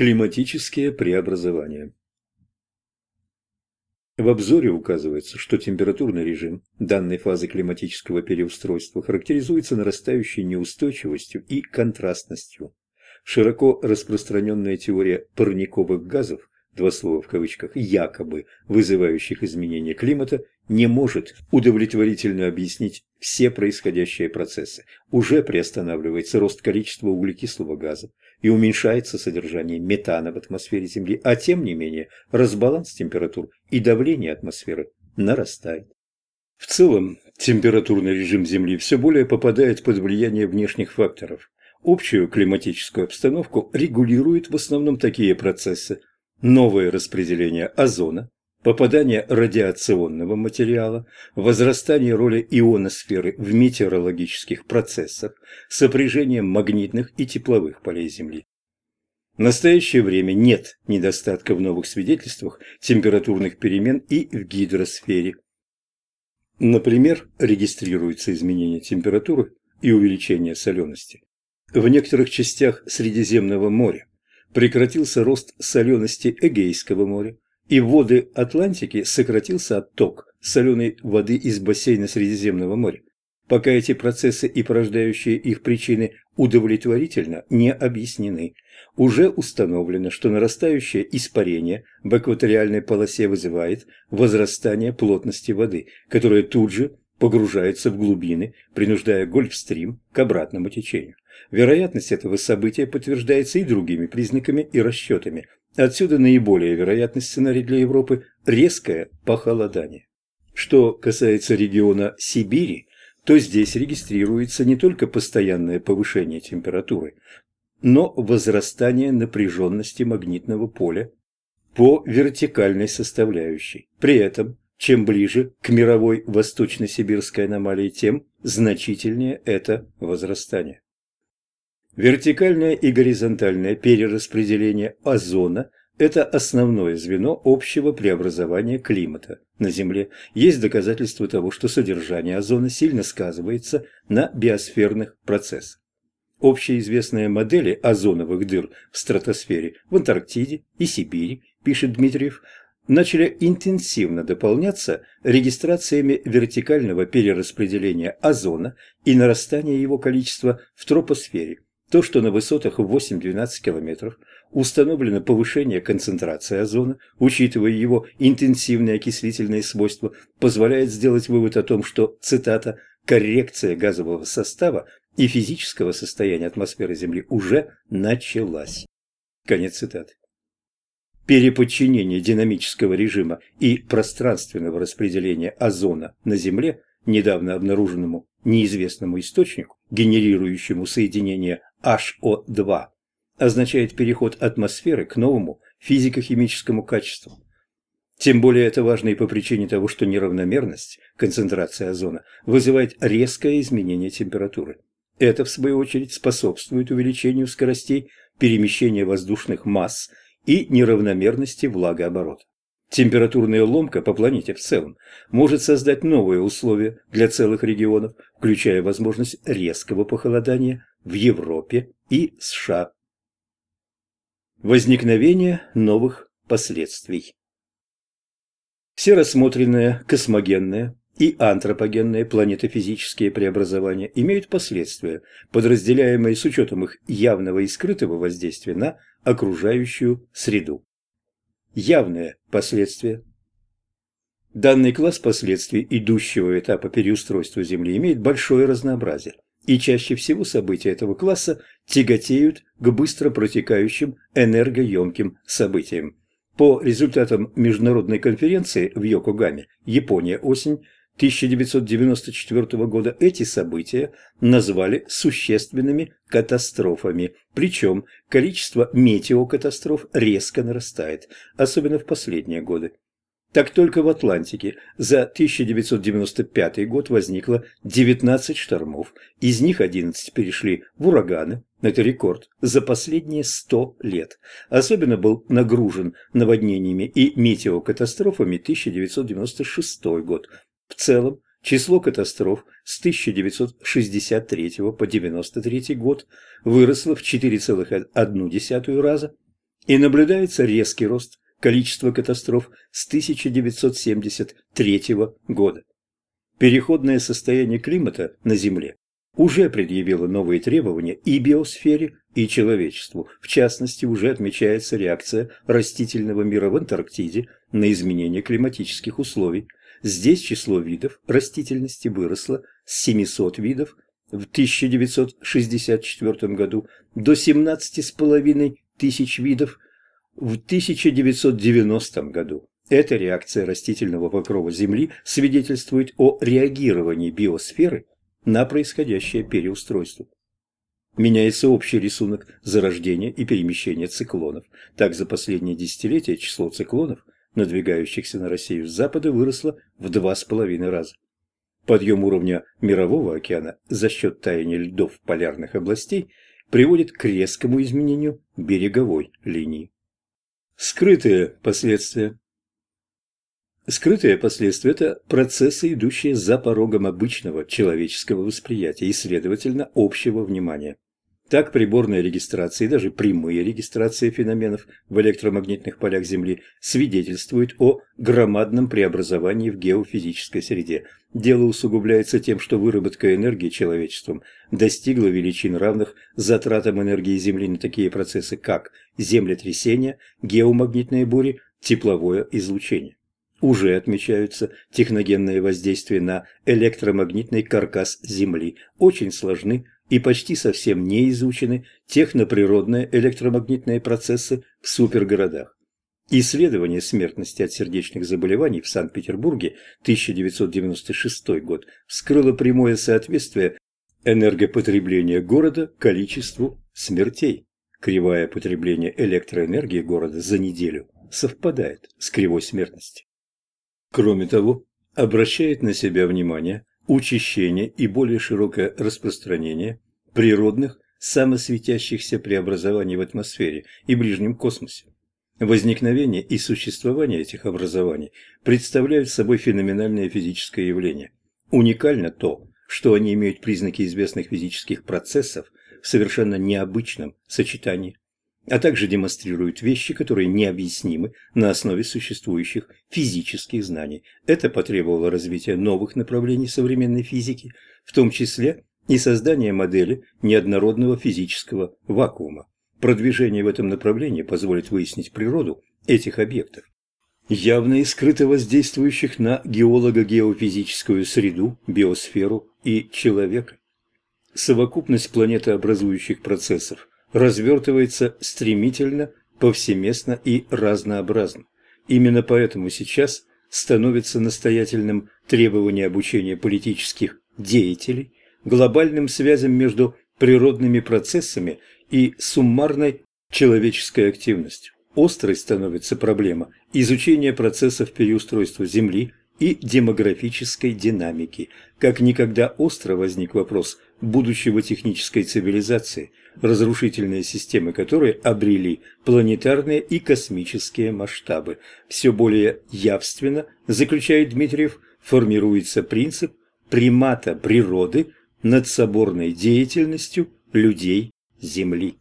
Климатические преобразования В обзоре указывается, что температурный режим данной фазы климатического переустройства характеризуется нарастающей неустойчивостью и контрастностью. Широко распространенная теория парниковых газов два слова в кавычках, якобы вызывающих изменения климата, не может удовлетворительно объяснить все происходящие процессы. Уже приостанавливается рост количества углекислого газа и уменьшается содержание метана в атмосфере Земли, а тем не менее разбаланс температур и давление атмосферы нарастает. В целом, температурный режим Земли все более попадает под влияние внешних факторов. Общую климатическую обстановку регулируют в основном такие процессы, новое распределение озона, попадание радиационного материала, возрастание роли ионосферы в метеорологических процессах, сопряжение магнитных и тепловых полей Земли. В настоящее время нет недостатка в новых свидетельствах температурных перемен и в гидросфере. Например, регистрируются изменения температуры и увеличение солености в некоторых частях Средиземного моря, прекратился рост солености Эгейского моря, и в воды Атлантики сократился отток соленой воды из бассейна Средиземного моря, пока эти процессы и порождающие их причины удовлетворительно не объяснены. Уже установлено, что нарастающее испарение в экваториальной полосе вызывает возрастание плотности воды, которая тут же погружается в глубины, принуждая Гольфстрим к обратному течению. Вероятность этого события подтверждается и другими признаками и расчетами. Отсюда наиболее вероятный сценарий для Европы – резкое похолодание. Что касается региона Сибири, то здесь регистрируется не только постоянное повышение температуры, но возрастание напряженности магнитного поля по вертикальной составляющей. При этом, чем ближе к мировой восточно-сибирской аномалии, тем значительнее это возрастание. Вертикальное и горизонтальное перераспределение озона – это основное звено общего преобразования климата на Земле. Есть доказательства того, что содержание озона сильно сказывается на биосферных процессах. Общеизвестные модели озоновых дыр в стратосфере в Антарктиде и Сибири, пишет Дмитриев, начали интенсивно дополняться регистрациями вертикального перераспределения озона и нарастания его количества в тропосфере – то, что на высотах в 8-12 километров установлено повышение концентрации озона, учитывая его интенсивные окислительные свойства, позволяет сделать вывод о том, что, цитата, «коррекция газового состава и физического состояния атмосферы Земли уже началась». Конец цитаты. Переподчинение динамического режима и пространственного распределения озона на Земле, недавно обнаруженному неизвестному источнику, генерирующему соединение HO2 означает переход атмосферы к новому физико-химическому качеству. Тем более это важно и по причине того, что неравномерность концентрации озона вызывает резкое изменение температуры. Это, в свою очередь, способствует увеличению скоростей перемещения воздушных масс и неравномерности влагооборота. Температурная ломка по планете в целом может создать новые условия для целых регионов, включая возможность резкого похолодания в Европе и США. Возникновение новых последствий Все рассмотренные космогенные и антропогенные планетофизические преобразования имеют последствия, подразделяемые с учетом их явного и скрытого воздействия на окружающую среду. Явные последствия Данный класс последствий идущего этапа переустройства Земли имеет большое разнообразие и чаще всего события этого класса тяготеют к быстро протекающим энергоемким событиям. По результатам международной конференции в Йокогаме, Япония, осень 1994 года эти события назвали существенными катастрофами, причем количество метеокатастроф резко нарастает, особенно в последние годы. Так только в Атлантике за 1995 год возникло 19 штормов, из них 11 перешли в ураганы, это рекорд, за последние 100 лет. Особенно был нагружен наводнениями и метеокатастрофами 1996 год. В целом, число катастроф с 1963 по 1993 год выросло в 4,1 раза, И наблюдается резкий рост количества катастроф с 1973 года. Переходное состояние климата на Земле уже предъявило новые требования и биосфере, и человечеству. В частности, уже отмечается реакция растительного мира в Антарктиде на изменение климатических условий. Здесь число видов растительности выросло с 700 видов в 1964 году до 17,5 тысяч видов в 1990 году. Эта реакция растительного покрова Земли свидетельствует о реагировании биосферы на происходящее переустройство. Меняется общий рисунок зарождения и перемещения циклонов. Так, за последние десятилетия число циклонов, надвигающихся на Россию с запада, выросло в два с половиной раза. Подъем уровня Мирового океана за счет таяния льдов полярных областей приводит к резкому изменению береговой линии. Скрытые последствия Скрытые последствия – это процессы, идущие за порогом обычного человеческого восприятия и, следовательно, общего внимания. Так приборная регистрация и даже прямые регистрации феноменов в электромагнитных полях Земли свидетельствуют о громадном преобразовании в геофизической среде. Дело усугубляется тем, что выработка энергии человечеством достигла величин равных затратам энергии Земли на такие процессы, как землетрясения, геомагнитные бури, тепловое излучение уже отмечаются техногенные воздействия на электромагнитный каркас Земли, очень сложны и почти совсем не изучены техноприродные электромагнитные процессы в супергородах. Исследование смертности от сердечных заболеваний в Санкт-Петербурге 1996 год вскрыло прямое соответствие энергопотребления города количеству смертей. Кривая потребления электроэнергии города за неделю совпадает с кривой смертности. Кроме того, обращает на себя внимание учащение и более широкое распространение природных самосветящихся преобразований в атмосфере и ближнем космосе. Возникновение и существование этих образований представляют собой феноменальное физическое явление. Уникально то, что они имеют признаки известных физических процессов в совершенно необычном сочетании а также демонстрируют вещи, которые необъяснимы на основе существующих физических знаний. Это потребовало развития новых направлений современной физики, в том числе и создания модели неоднородного физического вакуума. Продвижение в этом направлении позволит выяснить природу этих объектов, явно и скрыто воздействующих на геолого-геофизическую среду, биосферу и человека. Совокупность планетообразующих процессов развертывается стремительно, повсеместно и разнообразно. Именно поэтому сейчас становится настоятельным требование обучения политических деятелей глобальным связям между природными процессами и суммарной человеческой активностью. Острой становится проблема изучения процессов переустройства Земли и демографической динамики. Как никогда остро возник вопрос будущего технической цивилизации, разрушительные системы которой обрели планетарные и космические масштабы. Все более явственно, заключает Дмитриев, формируется принцип примата природы над соборной деятельностью людей Земли.